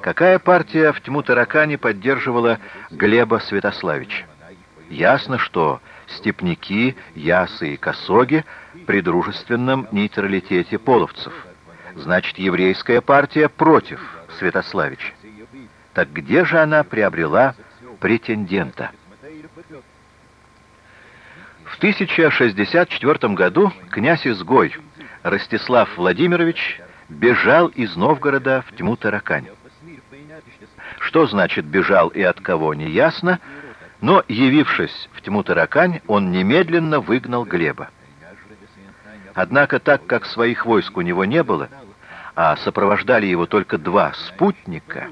Какая партия в Тьму-Таракане поддерживала Глеба Святославича? Ясно, что степняки, ясы и косоги при дружественном нейтралитете половцев. Значит, еврейская партия против Святославича. Так где же она приобрела претендента? В 1064 году князь-изгой Ростислав Владимирович бежал из Новгорода в тьму Таракань. Что значит «бежал» и от кого, не ясно, но, явившись в тьму Таракань, он немедленно выгнал Глеба. Однако, так как своих войск у него не было, а сопровождали его только два спутника,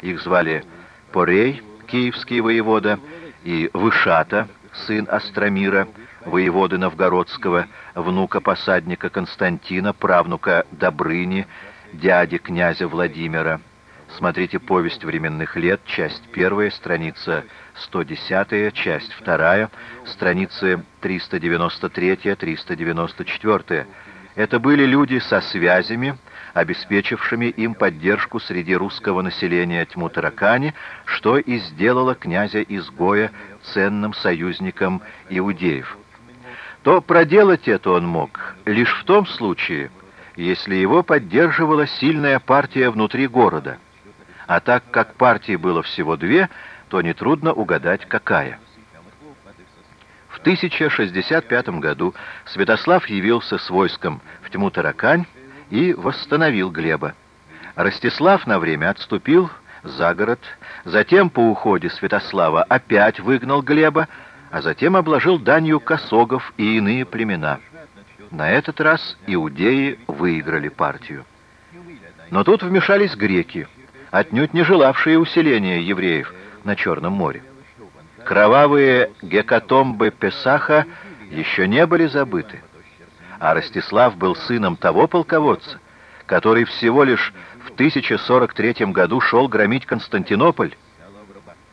их звали Порей, киевский воевода, и Вышата, сын Астромира, воеводы Новгородского, внука посадника Константина, правнука Добрыни, дяди князя Владимира. Смотрите «Повесть временных лет», часть 1, страница 110, часть 2, страницы 393-394. Это были люди со связями, обеспечившими им поддержку среди русского населения тьму таракани, что и сделало князя-изгоя ценным союзником иудеев то проделать это он мог лишь в том случае, если его поддерживала сильная партия внутри города. А так как партий было всего две, то нетрудно угадать, какая. В 1065 году Святослав явился с войском в тьму Таракань и восстановил Глеба. Ростислав на время отступил за город, затем по уходе Святослава опять выгнал Глеба, а затем обложил данью косогов и иные племена. На этот раз иудеи выиграли партию. Но тут вмешались греки, отнюдь не желавшие усиления евреев на Черном море. Кровавые гекатомбы Песаха еще не были забыты, а Ростислав был сыном того полководца, который всего лишь в 1043 году шел громить Константинополь,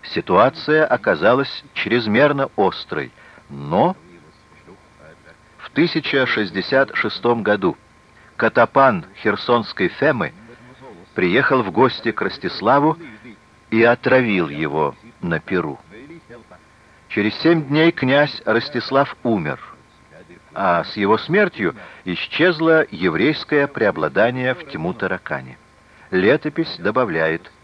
Ситуация оказалась чрезмерно острой, но в 1066 году Катапан Херсонской Фемы приехал в гости к Ростиславу и отравил его на Перу. Через семь дней князь Ростислав умер, а с его смертью исчезло еврейское преобладание в тьму Таракане. Летопись добавляет –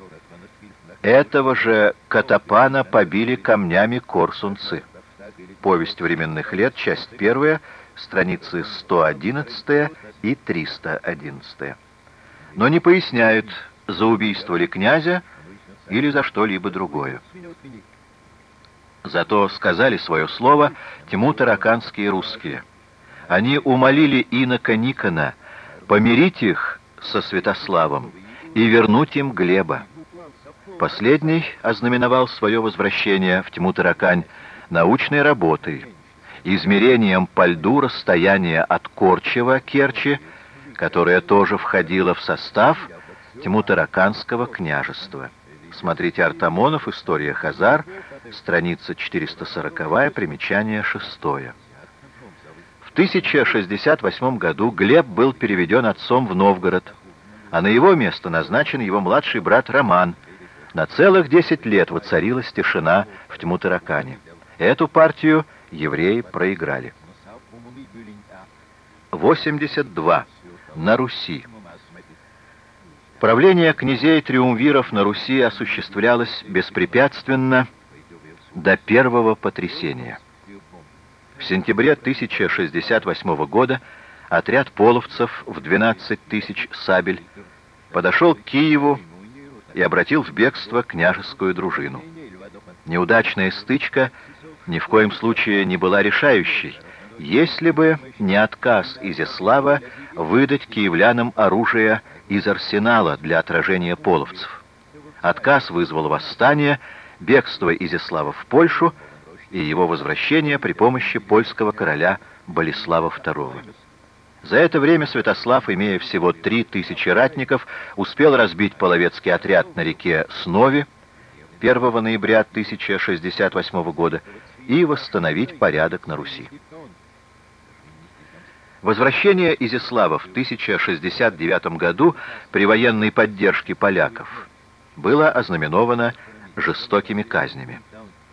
этого же Катапана побили камнями корсунцы. Повесть временных лет, часть первая, страницы 111 и 311. Но не поясняют, за убийство ли князя или за что-либо другое. Зато сказали свое слово тьму тараканские русские. Они умолили инока Никона помирить их со Святославом и вернуть им Глеба. Последний ознаменовал свое возвращение в тьму таракань научной работой, измерением по льду расстояния от Корчева, Керчи, которое тоже входило в состав тьму тараканского княжества. Смотрите Артамонов, История Хазар, страница 440, примечание 6. В 1068 году Глеб был переведен отцом в Новгород, а на его место назначен его младший брат Роман – на целых десять лет воцарилась тишина в тьму таракане. Эту партию евреи проиграли. 82. На Руси. Правление князей-триумвиров на Руси осуществлялось беспрепятственно до первого потрясения. В сентябре 1068 года отряд половцев в 12 тысяч сабель подошел к Киеву и обратил в бегство княжескую дружину. Неудачная стычка ни в коем случае не была решающей, если бы не отказ Изяслава выдать киевлянам оружие из арсенала для отражения половцев. Отказ вызвал восстание, бегство Изяслава в Польшу и его возвращение при помощи польского короля Болеслава II. За это время Святослав, имея всего три тысячи ратников, успел разбить половецкий отряд на реке Снове 1 ноября 1068 года и восстановить порядок на Руси. Возвращение Изяслава в 1069 году при военной поддержке поляков было ознаменовано жестокими казнями.